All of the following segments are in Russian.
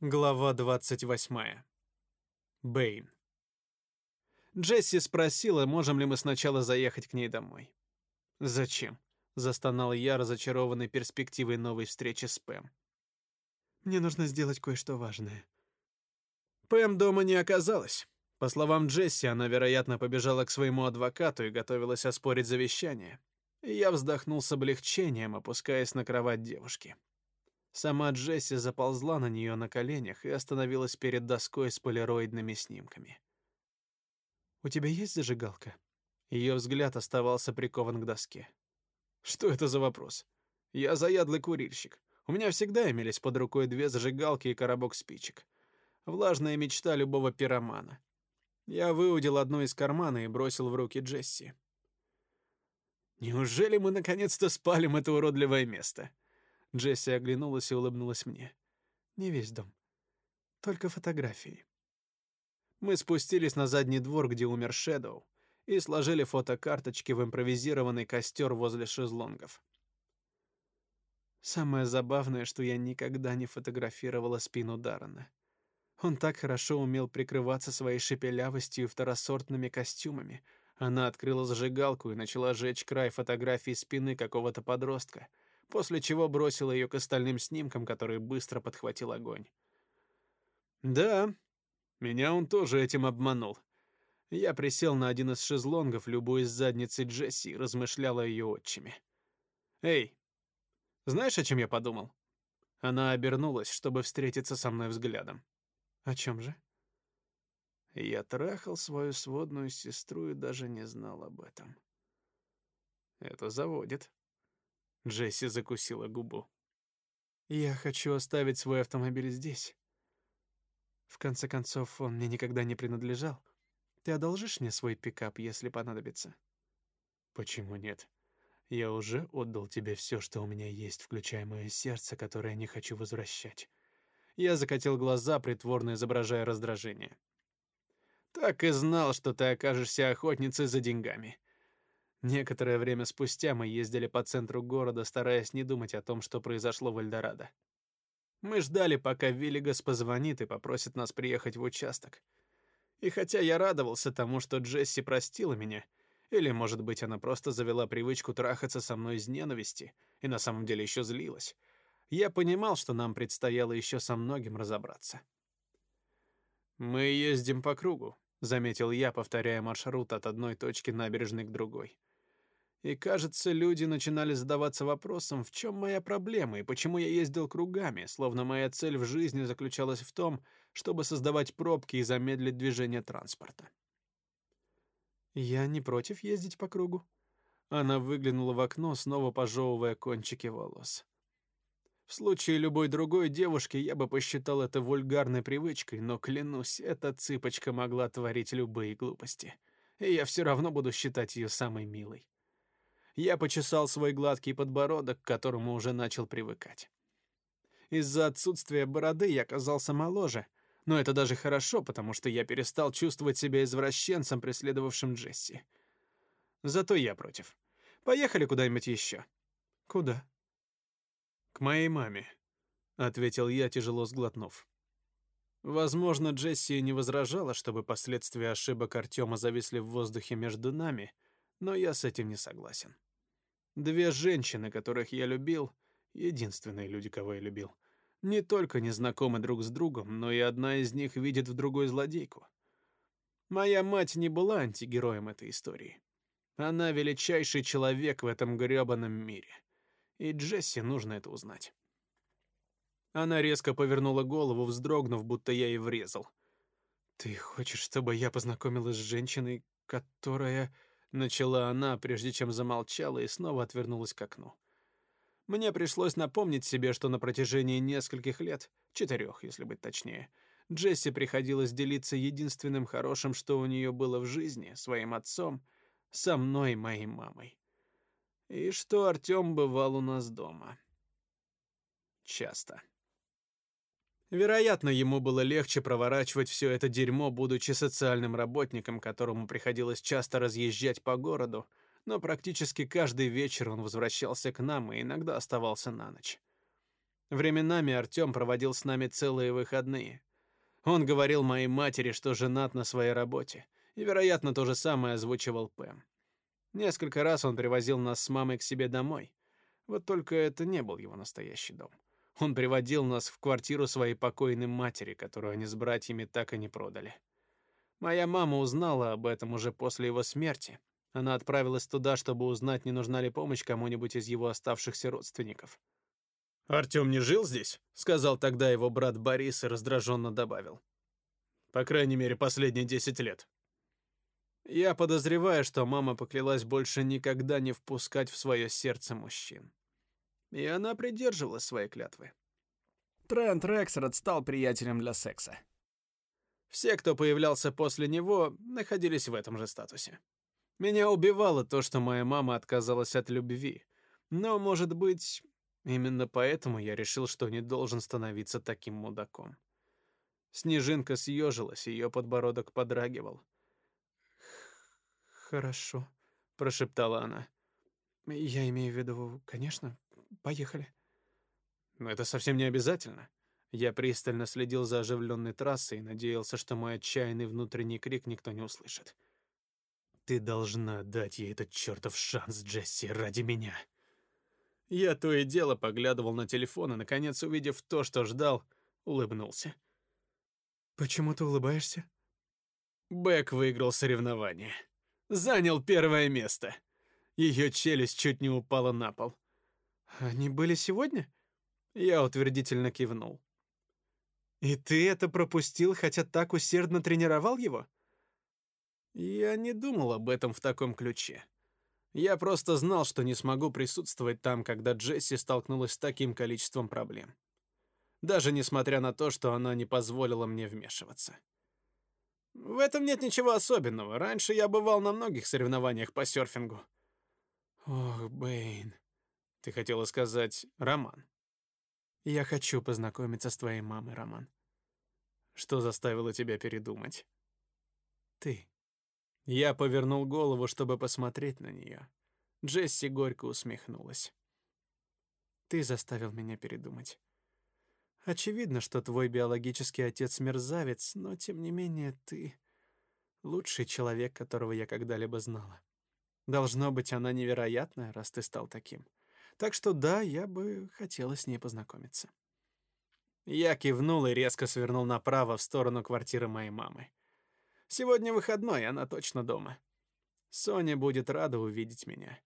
Глава 28. Бэйн. Джесси спросила, можем ли мы сначала заехать к ней домой. «Зачем?» — застонал я, разочарованный перспективой новой встречи с Пэм. «Мне нужно сделать кое-что важное». Пэм дома не оказалось. По словам Джесси, она, вероятно, побежала к своему адвокату и готовилась оспорить завещание. И я вздохнул с облегчением, опускаясь на кровать девушки. Сама Джесси заползла на нее на коленях и остановилась перед доской с полироидными снимками. «У тебя есть зажигалка?» Ее взгляд оставался прикован к доске. «Что это за вопрос? Я заядлый курильщик. У меня всегда имелись под рукой две зажигалки и коробок спичек. Влажная мечта любого пиромана. Я выудил одну из кармана и бросил в руки Джесси. «Неужели мы наконец-то спалим это уродливое место?» Джесси оглянулась и улыбнулась мне. Не весь дом. Только фотографии. Мы спустились на задний двор, где умер Шэдоу, и сложили фотокарточки в импровизированный костер возле шезлонгов. Самое забавное, что я никогда не фотографировала спину Даррена. Он так хорошо умел прикрываться своей шепелявостью и второсортными костюмами. Она открыла зажигалку и начала жечь край фотографии спины какого-то подростка — после чего бросил ее к остальным снимкам, которые быстро подхватил огонь. Да, меня он тоже этим обманул. Я присел на один из шезлонгов, любуясь задницей Джесси, размышлял о ее отчиме. «Эй, знаешь, о чем я подумал?» Она обернулась, чтобы встретиться со мной взглядом. «О чем же?» Я трахал свою сводную сестру и даже не знал об этом. Это заводит. Джесси закусила губу. Я хочу оставить свой автомобиль здесь. В конце концов, он мне никогда не принадлежал. Ты одолжишь мне свой пикап, если понадобится? Почему нет? Я уже отдал тебе все, что у меня есть, включая мое сердце, которое не хочу возвращать. Я закатил глаза, притворно изображая раздражение. Так и знал, что ты окажешься охотницей за деньгами. Некоторое время спустя мы ездили по центру города, стараясь не думать о том, что произошло в Эльдорадо. Мы ждали, пока Виллигас позвонит и попросит нас приехать в участок. И хотя я радовался тому, что Джесси простила меня, или, может быть, она просто завела привычку трахаться со мной из ненависти и на самом деле еще злилась, я понимал, что нам предстояло еще со многим разобраться. «Мы ездим по кругу», — заметил я, повторяя маршрут от одной точки набережной к другой. И, кажется, люди начинали задаваться вопросом, в чем моя проблема и почему я ездил кругами, словно моя цель в жизни заключалась в том, чтобы создавать пробки и замедлить движение транспорта. Я не против ездить по кругу. Она выглянула в окно, снова пожевывая кончики волос. В случае любой другой девушки я бы посчитал это вульгарной привычкой, но клянусь, эта цыпочка могла творить любые глупости, и я все равно буду считать ее самой милой. Я почесал свой гладкий подбородок, к которому уже начал привыкать. Из-за отсутствия бороды я казался моложе, но это даже хорошо, потому что я перестал чувствовать себя извращенцем, преследовавшим Джесси. Зато я против. Поехали куда-нибудь еще. Куда? К моей маме, ответил я, тяжело сглотнув. Возможно, Джесси не возражала, чтобы последствия ошибок Артема зависли в воздухе между нами, но я с этим не согласен. Две женщины, которых я любил, единственные люди, кого я любил, не только не знакомы друг с другом, но и одна из них видит в другой злодейку. Моя мать не была антигероем этой истории. Она величайший человек в этом грёбаном мире. И Джесси нужно это узнать. Она резко повернула голову, вздрогнув, будто я ей врезал. «Ты хочешь, чтобы я познакомилась с женщиной, которая...» Начала она, прежде чем замолчала и снова отвернулась к окну. Мне пришлось напомнить себе, что на протяжении нескольких лет, четырех, если быть точнее, Джесси приходилось делиться единственным хорошим, что у нее было в жизни, своим отцом, со мной моей мамой. И что Артем бывал у нас дома. Часто. Вероятно, ему было легче проворачивать все это дерьмо, будучи социальным работником, которому приходилось часто разъезжать по городу, но практически каждый вечер он возвращался к нам и иногда оставался на ночь. Временами Артём проводил с нами целые выходные. Он говорил моей матери, что женат на своей работе, и, вероятно, то же самое озвучивал Пэм. Несколько раз он привозил нас с мамой к себе домой. Вот только это не был его настоящий дом. Он приводил нас в квартиру своей покойной матери, которую они с братьями так и не продали. Моя мама узнала об этом уже после его смерти. Она отправилась туда, чтобы узнать, не нужна ли помощь кому-нибудь из его оставшихся родственников. Артём не жил здесь, сказал тогда его брат Борис и раздраженно добавил. По крайней мере, последние десять лет. Я подозреваю, что мама поклялась больше никогда не впускать в свое сердце мужчин. И она придерживалась своей клятвы. Трент Рексрод стал приятелем для секса. Все, кто появлялся после него, находились в этом же статусе. Меня убивало то, что моя мама отказалась от любви. Но, может быть, именно поэтому я решил, что не должен становиться таким мудаком. Снежинка съежилась, ее подбородок подрагивал. «Хорошо», — прошептала она. «Я имею в виду, конечно, поехали». «Но это совсем не обязательно». Я пристально следил за оживленной трассой и надеялся, что мой отчаянный внутренний крик никто не услышит. «Ты должна дать ей этот чертов шанс, Джесси, ради меня». Я то и дело поглядывал на телефон и, наконец, увидев то, что ждал, улыбнулся. «Почему ты улыбаешься?» Бэк выиграл соревнование занял первое место. Ее челюсть чуть не упала на пол. Они были сегодня? Я утвердительно кивнул. И ты это пропустил, хотя так усердно тренировал его? Я не думал об этом в таком ключе. Я просто знал, что не смогу присутствовать там, когда Джесси столкнулась с таким количеством проблем. Даже несмотря на то, что она не позволила мне вмешиваться. В этом нет ничего особенного. Раньше я бывал на многих соревнованиях по серфингу. Ох, Бэйн. Ты хотела сказать Роман. Я хочу познакомиться с твоей мамой, Роман. Что заставило тебя передумать? Ты. Я повернул голову, чтобы посмотреть на нее. Джесси горько усмехнулась. Ты заставил меня передумать. Очевидно, что твой биологический отец мерзавец, но тем не менее ты лучший человек, которого я когда-либо знала. Должно быть, она невероятная, раз ты стал таким. Так что да, я бы хотела с ней познакомиться. Я кивнул и резко свернул направо в сторону квартиры моей мамы. Сегодня выходной, она точно дома. Соня будет рада увидеть меня.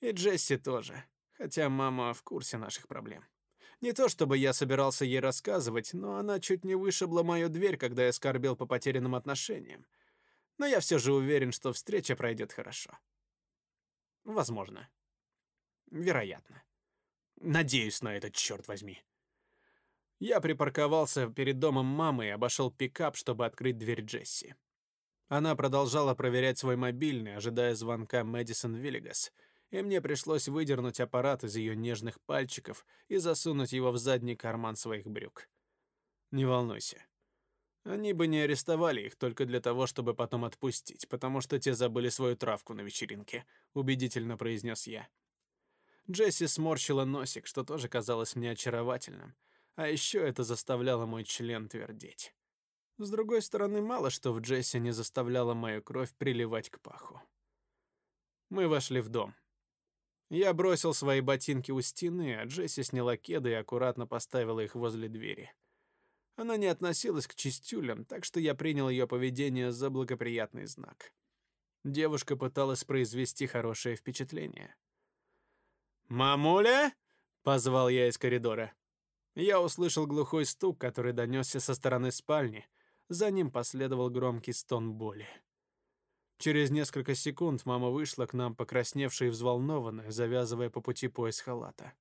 И Джесси тоже, хотя мама в курсе наших проблем. Не то чтобы я собирался ей рассказывать, но она чуть не вышибла мою дверь, когда я скорбел по потерянным отношениям. Но я все же уверен, что встреча пройдет хорошо. Возможно. Вероятно. Надеюсь на этот черт возьми. Я припарковался перед домом мамы и обошел пикап, чтобы открыть дверь Джесси. Она продолжала проверять свой мобильный, ожидая звонка Мэдисон Виллигас — и мне пришлось выдернуть аппарат из ее нежных пальчиков и засунуть его в задний карман своих брюк. Не волнуйся. Они бы не арестовали их только для того, чтобы потом отпустить, потому что те забыли свою травку на вечеринке, убедительно произнес я. Джесси сморщила носик, что тоже казалось мне очаровательным, а еще это заставляло мой член твердеть. С другой стороны, мало что в Джесси не заставляло мою кровь приливать к паху. Мы вошли в дом. Я бросил свои ботинки у стены, а Джесси сняла кеды и аккуратно поставила их возле двери. Она не относилась к чистюлям, так что я принял ее поведение за благоприятный знак. Девушка пыталась произвести хорошее впечатление. «Мамуля!» — позвал я из коридора. Я услышал глухой стук, который донесся со стороны спальни. За ним последовал громкий стон боли. Через несколько секунд мама вышла к нам, покрасневшая и взволнованная, завязывая по пути пояс халата.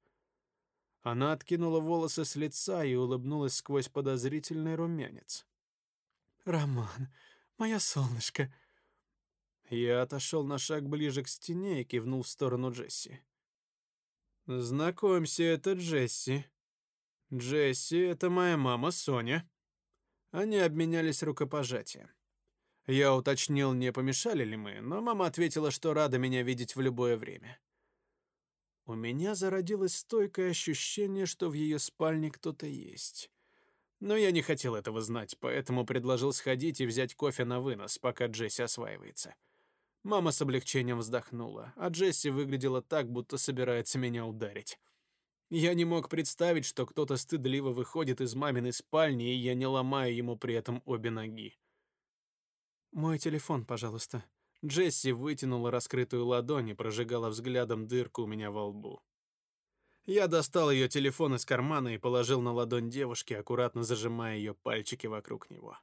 Она откинула волосы с лица и улыбнулась сквозь подозрительный румянец. «Роман, моя солнышко!» Я отошел на шаг ближе к стене и кивнул в сторону Джесси. «Знакомься, это Джесси. Джесси — это моя мама Соня». Они обменялись рукопожатием. Я уточнил, не помешали ли мы, но мама ответила, что рада меня видеть в любое время. у меня зародилось стойкое ощущение, что в ее спальне кто-то есть. Но я не хотел этого знать, поэтому предложил сходить и взять кофе на вынос, пока Джесси осваивается. Мама с облегчением вздохнула, а Джесси выглядела так, будто собирается меня ударить. Я не мог представить, что кто-то стыдливо выходит из маминой спальни, и я не ломаю ему при этом обе ноги. «Мой телефон, пожалуйста». Джесси вытянула раскрытую ладонь и прожигала взглядом дырку у меня во лбу. Я достал ее телефон из кармана и положил на ладонь девушки, аккуратно зажимая ее пальчики вокруг него.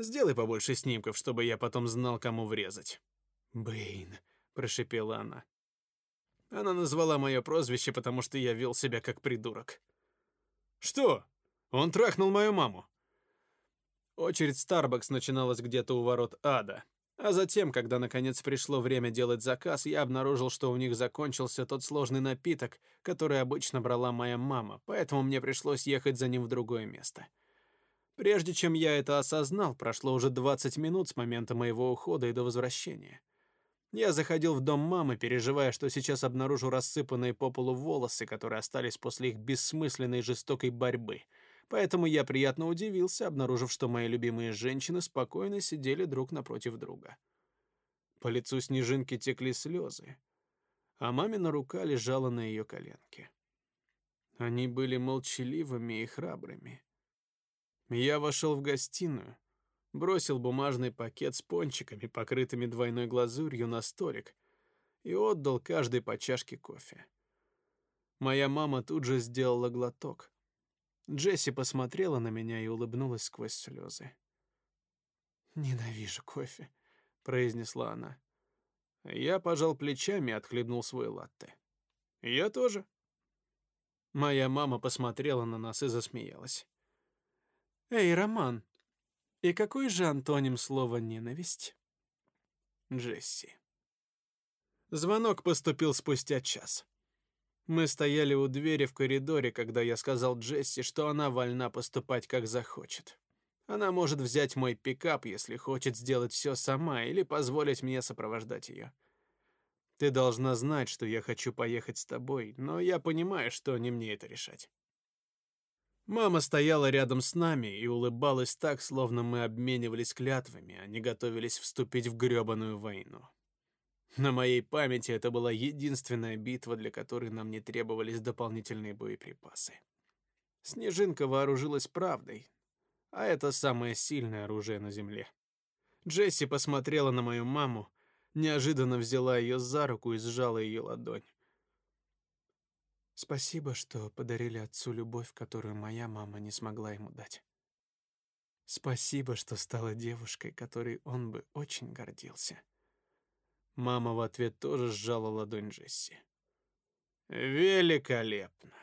Сделай побольше снимков, чтобы я потом знал, кому врезать. Бэйн, прошипела она. Она назвала мое прозвище, потому что я вел себя как придурок. Что? Он трахнул мою маму. Очередь Starbucks начиналась где-то у ворот ада. А затем, когда наконец пришло время делать заказ, я обнаружил, что у них закончился тот сложный напиток, который обычно брала моя мама, поэтому мне пришлось ехать за ним в другое место. Прежде чем я это осознал, прошло уже 20 минут с момента моего ухода и до возвращения. Я заходил в дом мамы, переживая, что сейчас обнаружу рассыпанные по полу волосы, которые остались после их бессмысленной жестокой борьбы. Поэтому я приятно удивился, обнаружив, что мои любимые женщины спокойно сидели друг напротив друга. По лицу Снежинки текли слезы, а мамина рука лежала на ее коленке. Они были молчаливыми и храбрыми. Я вошел в гостиную, бросил бумажный пакет с пончиками, покрытыми двойной глазурью, на столик и отдал каждой по чашке кофе. Моя мама тут же сделала глоток, Джесси посмотрела на меня и улыбнулась сквозь слезы. «Ненавижу кофе», — произнесла она. Я пожал плечами и отхлебнул свой латте. «Я тоже». Моя мама посмотрела на нас и засмеялась. «Эй, Роман, и какой же антоним слова «ненависть»?» Джесси. Звонок поступил спустя час. Мы стояли у двери в коридоре, когда я сказал Джесси, что она вольна поступать как захочет. Она может взять мой пикап, если хочет сделать все сама, или позволить мне сопровождать ее. Ты должна знать, что я хочу поехать с тобой, но я понимаю, что не мне это решать. Мама стояла рядом с нами и улыбалась так, словно мы обменивались клятвами, а не готовились вступить в грёбаную войну. На моей памяти это была единственная битва, для которой нам не требовались дополнительные боеприпасы. Снежинка вооружилась правдой, а это самое сильное оружие на земле. Джесси посмотрела на мою маму, неожиданно взяла ее за руку и сжала ее ладонь. Спасибо, что подарили отцу любовь, которую моя мама не смогла ему дать. Спасибо, что стала девушкой, которой он бы очень гордился. Мама в ответ тоже сжала ладонь Джесси. Великолепно.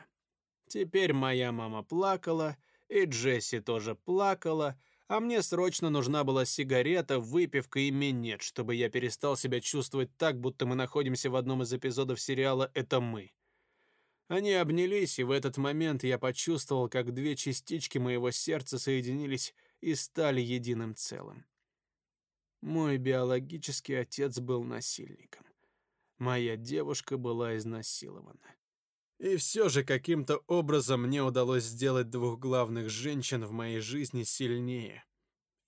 Теперь моя мама плакала, и Джесси тоже плакала, а мне срочно нужна была сигарета, выпивка и минет, чтобы я перестал себя чувствовать так, будто мы находимся в одном из эпизодов сериала «Это мы». Они обнялись, и в этот момент я почувствовал, как две частички моего сердца соединились и стали единым целым. Мой биологический отец был насильником. Моя девушка была изнасилована. И все же каким-то образом мне удалось сделать двух главных женщин в моей жизни сильнее.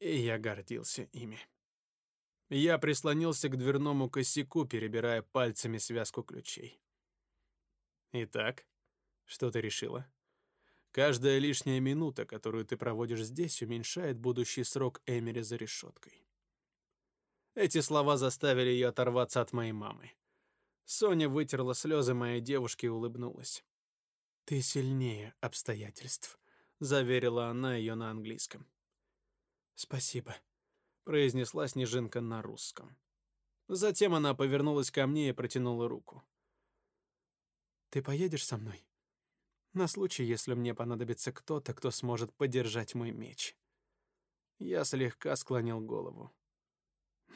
И я гордился ими. Я прислонился к дверному косяку, перебирая пальцами связку ключей. Итак, что ты решила? Каждая лишняя минута, которую ты проводишь здесь, уменьшает будущий срок Эмери за решеткой. Эти слова заставили ее оторваться от моей мамы. Соня вытерла слезы моей девушки и улыбнулась. «Ты сильнее обстоятельств», — заверила она ее на английском. «Спасибо», — произнесла Снежинка на русском. Затем она повернулась ко мне и протянула руку. «Ты поедешь со мной? На случай, если мне понадобится кто-то, кто сможет подержать мой меч». Я слегка склонил голову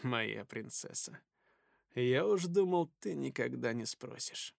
моя принцесса. Я уж думал, ты никогда не спросишь.